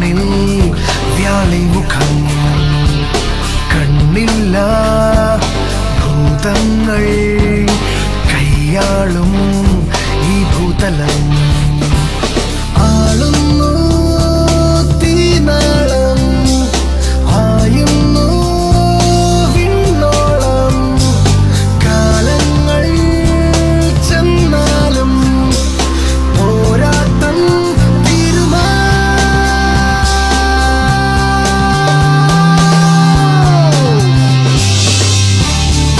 കണ്ണിൽ വ്യാളി മുഖം. കണ്ണില്ല ഭൂതങ്ങൾ കൈയാളും ഈ ഭൂതലം.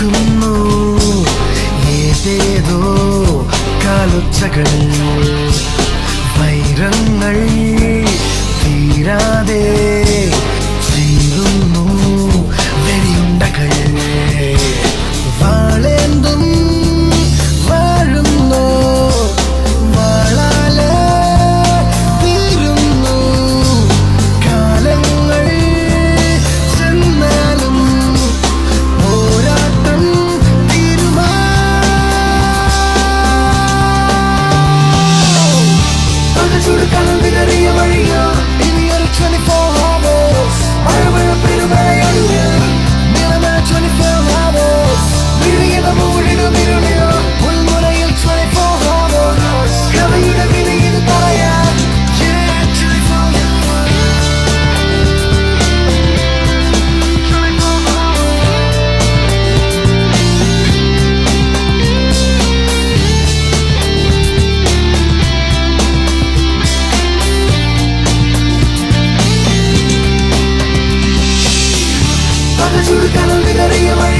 കേൾക്കുന്നു. ഏതേതോ കാലൊച്ചകൾ വൈരങ്ങൾ തീരാതെ 24 hours പകച്ചുടുക്കലം വിതറിയ വഴിയോ